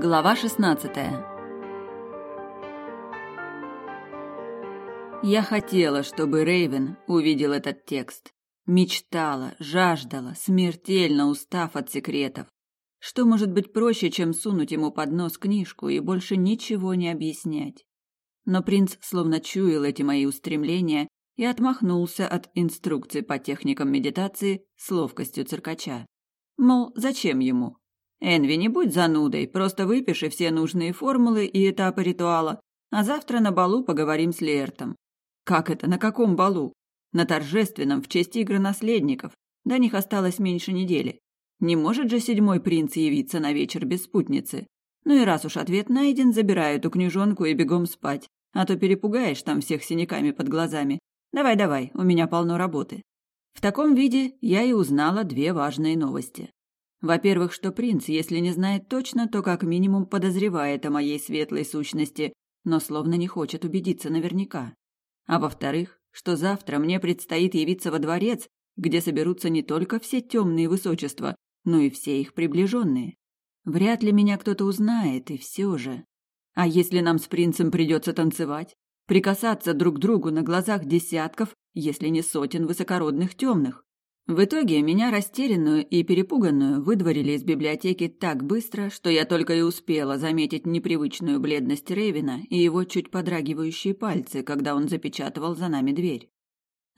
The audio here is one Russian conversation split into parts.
Глава 16 Я хотела, чтобы Рейвен увидел этот текст. Мечтала, жаждала, смертельно устав от секретов. Что может быть проще, чем сунуть ему под нос книжку и больше ничего не объяснять? Но принц словно чуял эти мои устремления и отмахнулся от инструкций по техникам медитации с ловкостью циркача. Мол, зачем ему? Энви, не будь занудой, просто выпиши все нужные формулы и этапы ритуала, а завтра на балу поговорим с Лертом. Как это, на каком балу? На торжественном, в честь игры наследников. До них осталось меньше недели. Не может же седьмой принц явиться на вечер без спутницы. Ну и раз уж ответ найден, забирай эту книжонку и бегом спать, а то перепугаешь там всех синяками под глазами. Давай-давай, у меня полно работы. В таком виде я и узнала две важные новости. Во-первых, что принц, если не знает точно, то как минимум подозревает о моей светлой сущности, но словно не хочет убедиться наверняка. А во-вторых, что завтра мне предстоит явиться во дворец, где соберутся не только все темные высочества, но и все их приближенные. Вряд ли меня кто-то узнает, и все же. А если нам с принцем придется танцевать? Прикасаться друг к другу на глазах десятков, если не сотен высокородных темных? В итоге меня растерянную и перепуганную выдворили из библиотеки так быстро, что я только и успела заметить непривычную бледность Рейвина и его чуть подрагивающие пальцы, когда он запечатывал за нами дверь.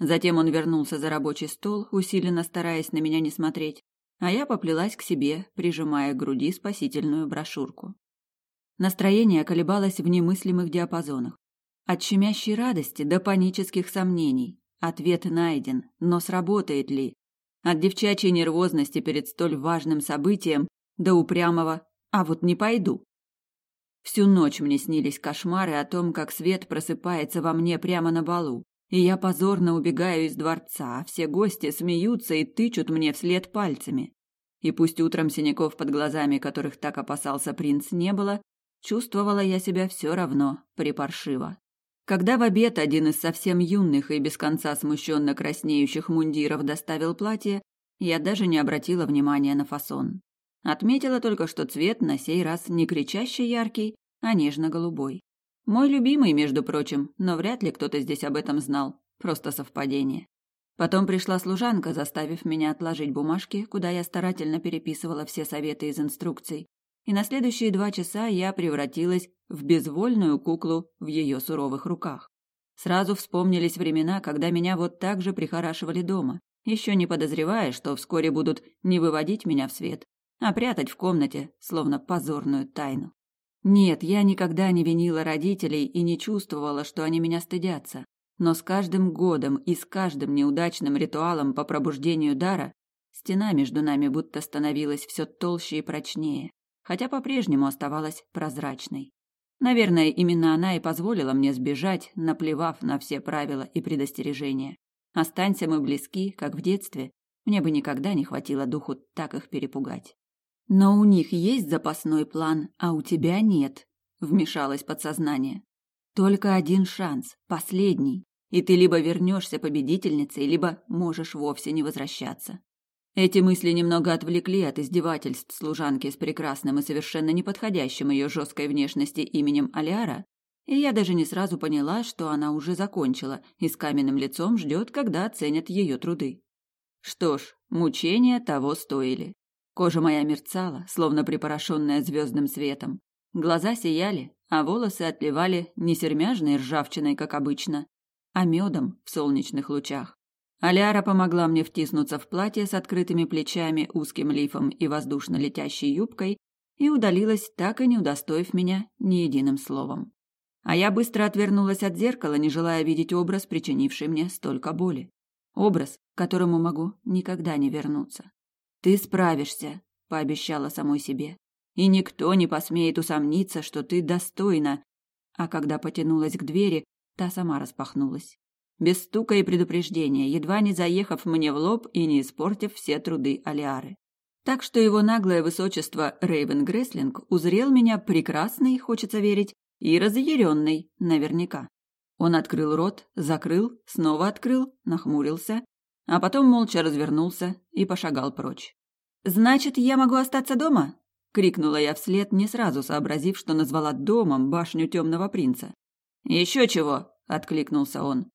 Затем он вернулся за рабочий стол, усиленно стараясь на меня не смотреть, а я поплелась к себе, прижимая к груди спасительную брошюрку. Настроение колебалось в немыслимых диапазонах. От щемящей радости до панических сомнений. Ответ найден, но сработает ли? От девчачьей нервозности перед столь важным событием до упрямого «а вот не пойду». Всю ночь мне снились кошмары о том, как свет просыпается во мне прямо на балу, и я позорно убегаю из дворца, а все гости смеются и тычут мне вслед пальцами. И пусть утром синяков под глазами, которых так опасался принц, не было, чувствовала я себя все равно припаршиво. Когда в обед один из совсем юных и без конца смущенно краснеющих мундиров доставил платье, я даже не обратила внимания на фасон. Отметила только, что цвет на сей раз не кричаще яркий, а нежно-голубой. Мой любимый, между прочим, но вряд ли кто-то здесь об этом знал. Просто совпадение. Потом пришла служанка, заставив меня отложить бумажки, куда я старательно переписывала все советы из инструкций, и на следующие два часа я превратилась в безвольную куклу в ее суровых руках. Сразу вспомнились времена, когда меня вот так же прихорашивали дома, еще не подозревая, что вскоре будут не выводить меня в свет, а прятать в комнате, словно позорную тайну. Нет, я никогда не винила родителей и не чувствовала, что они меня стыдятся. Но с каждым годом и с каждым неудачным ритуалом по пробуждению дара стена между нами будто становилась все толще и прочнее хотя по-прежнему оставалась прозрачной. Наверное, именно она и позволила мне сбежать, наплевав на все правила и предостережения. Останься мы близки, как в детстве, мне бы никогда не хватило духу так их перепугать. Но у них есть запасной план, а у тебя нет, вмешалось подсознание. Только один шанс, последний, и ты либо вернешься победительницей, либо можешь вовсе не возвращаться. Эти мысли немного отвлекли от издевательств служанки с прекрасным и совершенно неподходящим ее жесткой внешности именем Алиара, и я даже не сразу поняла, что она уже закончила и с каменным лицом ждет, когда оценят ее труды. Что ж, мучения того стоили. Кожа моя мерцала, словно припорошенная звездным светом. Глаза сияли, а волосы отливали не сермяжной ржавчиной, как обычно, а медом в солнечных лучах. Аляра помогла мне втиснуться в платье с открытыми плечами, узким лифом и воздушно летящей юбкой и удалилась, так и не удостоив меня ни единым словом. А я быстро отвернулась от зеркала, не желая видеть образ, причинивший мне столько боли. Образ, к которому могу никогда не вернуться. «Ты справишься», — пообещала самой себе. «И никто не посмеет усомниться, что ты достойна». А когда потянулась к двери, та сама распахнулась без стука и предупреждения, едва не заехав мне в лоб и не испортив все труды Алиары. Так что его наглое высочество Рейвен Греслинг узрел меня прекрасный, хочется верить, и разъяренный, наверняка. Он открыл рот, закрыл, снова открыл, нахмурился, а потом молча развернулся и пошагал прочь. «Значит, я могу остаться дома?» крикнула я вслед, не сразу сообразив, что назвала домом башню темного принца. Еще чего? откликнулся он.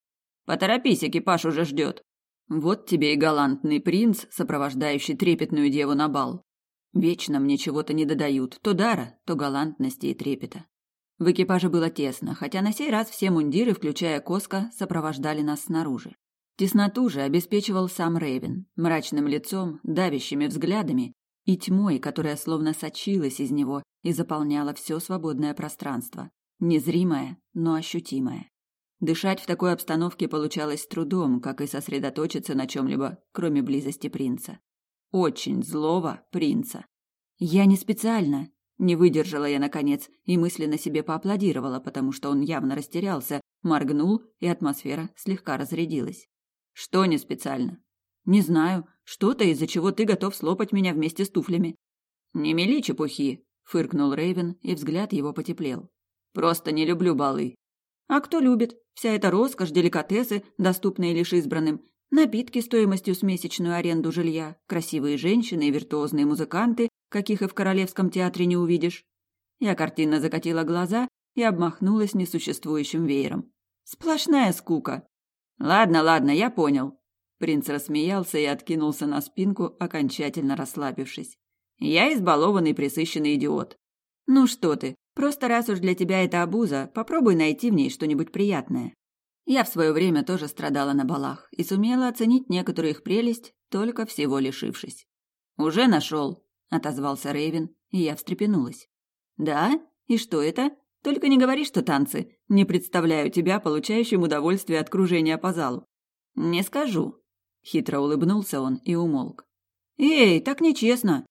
Поторопись, экипаж уже ждет. Вот тебе и галантный принц, сопровождающий трепетную деву на бал. Вечно мне чего-то не додают, то дара, то галантности и трепета. В экипаже было тесно, хотя на сей раз все мундиры, включая Коска, сопровождали нас снаружи. Тесноту же обеспечивал сам Рейвен, мрачным лицом, давящими взглядами и тьмой, которая словно сочилась из него и заполняла все свободное пространство, незримое, но ощутимое. Дышать в такой обстановке получалось с трудом, как и сосредоточиться на чем-либо, кроме близости принца. Очень злого принца. Я не специально. Не выдержала я, наконец, и мысленно себе поаплодировала, потому что он явно растерялся, моргнул, и атмосфера слегка разрядилась. Что не специально? Не знаю. Что-то, из-за чего ты готов слопать меня вместе с туфлями. Не мели чепухи, фыркнул Рейвен, и взгляд его потеплел. Просто не люблю балы. А кто любит? Вся эта роскошь, деликатесы, доступные лишь избранным, напитки стоимостью с месячную аренду жилья, красивые женщины и виртуозные музыканты, каких и в королевском театре не увидишь. Я картинно закатила глаза и обмахнулась несуществующим веером. Сплошная скука. Ладно, ладно, я понял. Принц рассмеялся и откинулся на спинку, окончательно расслабившись. Я избалованный пресыщенный идиот. Ну что ты, Просто раз уж для тебя это обуза, попробуй найти в ней что-нибудь приятное. Я в свое время тоже страдала на балах и сумела оценить некоторую их прелесть, только всего лишившись. «Уже нашел», — отозвался Рейвен, и я встрепенулась. «Да? И что это? Только не говори, что танцы. Не представляю тебя, получающим удовольствие от кружения по залу». «Не скажу», — хитро улыбнулся он и умолк. «Эй, так нечестно.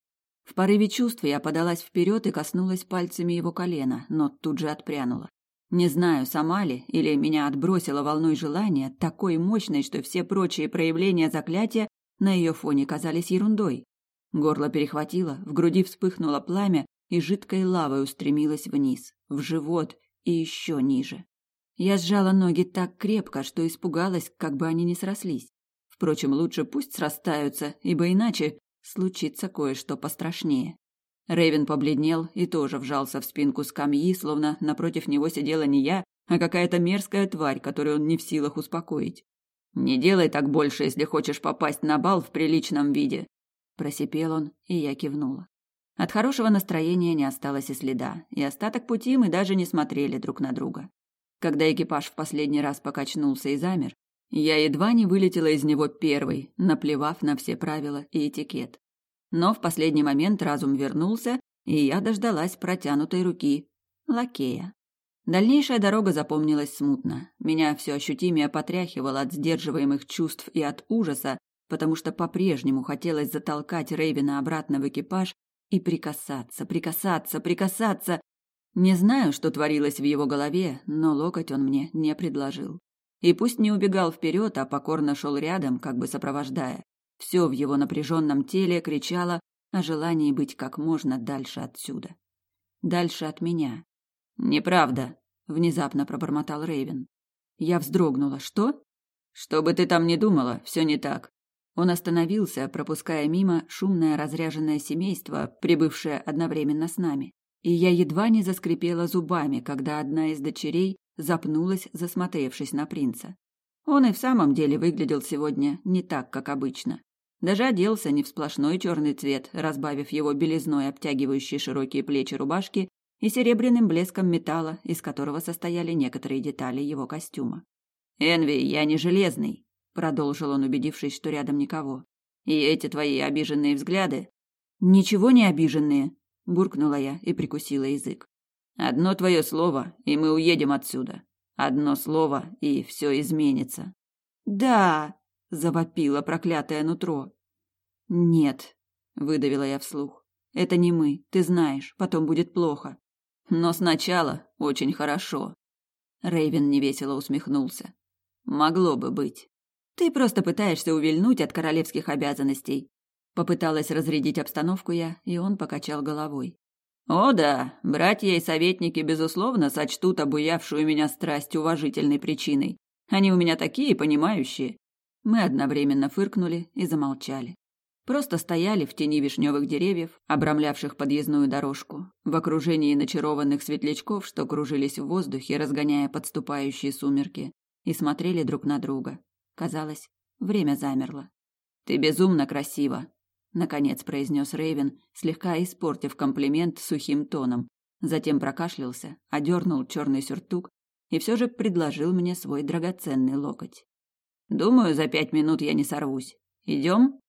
В порыве чувств я подалась вперед и коснулась пальцами его колена, но тут же отпрянула. Не знаю, сама ли, или меня отбросило волной желания, такой мощной, что все прочие проявления заклятия на ее фоне казались ерундой. Горло перехватило, в груди вспыхнуло пламя, и жидкой лавой устремилась вниз, в живот и еще ниже. Я сжала ноги так крепко, что испугалась, как бы они не срослись. Впрочем, лучше пусть срастаются, ибо иначе случится кое-что пострашнее. Рейвен побледнел и тоже вжался в спинку скамьи, словно напротив него сидела не я, а какая-то мерзкая тварь, которую он не в силах успокоить. «Не делай так больше, если хочешь попасть на бал в приличном виде», – просипел он, и я кивнула. От хорошего настроения не осталось и следа, и остаток пути мы даже не смотрели друг на друга. Когда экипаж в последний раз покачнулся и замер, я едва не вылетела из него первой, наплевав на все правила и этикет. Но в последний момент разум вернулся, и я дождалась протянутой руки лакея. Дальнейшая дорога запомнилась смутно. Меня все ощутимее потряхивало от сдерживаемых чувств и от ужаса, потому что по-прежнему хотелось затолкать Рейвена обратно в экипаж и прикасаться, прикасаться, прикасаться. Не знаю, что творилось в его голове, но локоть он мне не предложил. И пусть не убегал вперед, а покорно шел рядом, как бы сопровождая. Все в его напряженном теле кричало о желании быть как можно дальше отсюда. Дальше от меня. «Неправда», — внезапно пробормотал Рейвен. Я вздрогнула. «Что?» «Что бы ты там ни думала, все не так». Он остановился, пропуская мимо шумное разряженное семейство, прибывшее одновременно с нами. И я едва не заскрипела зубами, когда одна из дочерей запнулась, засмотревшись на принца. Он и в самом деле выглядел сегодня не так, как обычно. Даже оделся не в сплошной черный цвет, разбавив его белизной, обтягивающей широкие плечи рубашки и серебряным блеском металла, из которого состояли некоторые детали его костюма. «Энви, я не железный», — продолжил он, убедившись, что рядом никого. «И эти твои обиженные взгляды...» «Ничего не обиженные», — буркнула я и прикусила язык. Одно твое слово, и мы уедем отсюда. Одно слово, и все изменится. Да, завопило проклятое нутро. Нет, выдавила я вслух. Это не мы, ты знаешь, потом будет плохо. Но сначала очень хорошо. Рейвен невесело усмехнулся. Могло бы быть. Ты просто пытаешься увильнуть от королевских обязанностей. Попыталась разрядить обстановку я, и он покачал головой. О да, братья и советники, безусловно, сочтут обуявшую меня страсть уважительной причиной. Они у меня такие понимающие. Мы одновременно фыркнули и замолчали. Просто стояли в тени вишневых деревьев, обрамлявших подъездную дорожку, в окружении начарованных светлячков, что кружились в воздухе, разгоняя подступающие сумерки, и смотрели друг на друга. Казалось, время замерло. «Ты безумно красива», — наконец произнес Рейвен, слегка испортив комплимент сухим тоном. Затем прокашлялся, одернул черный сюртук и все же предложил мне свой драгоценный локоть. «Думаю, за пять минут я не сорвусь. Идем?»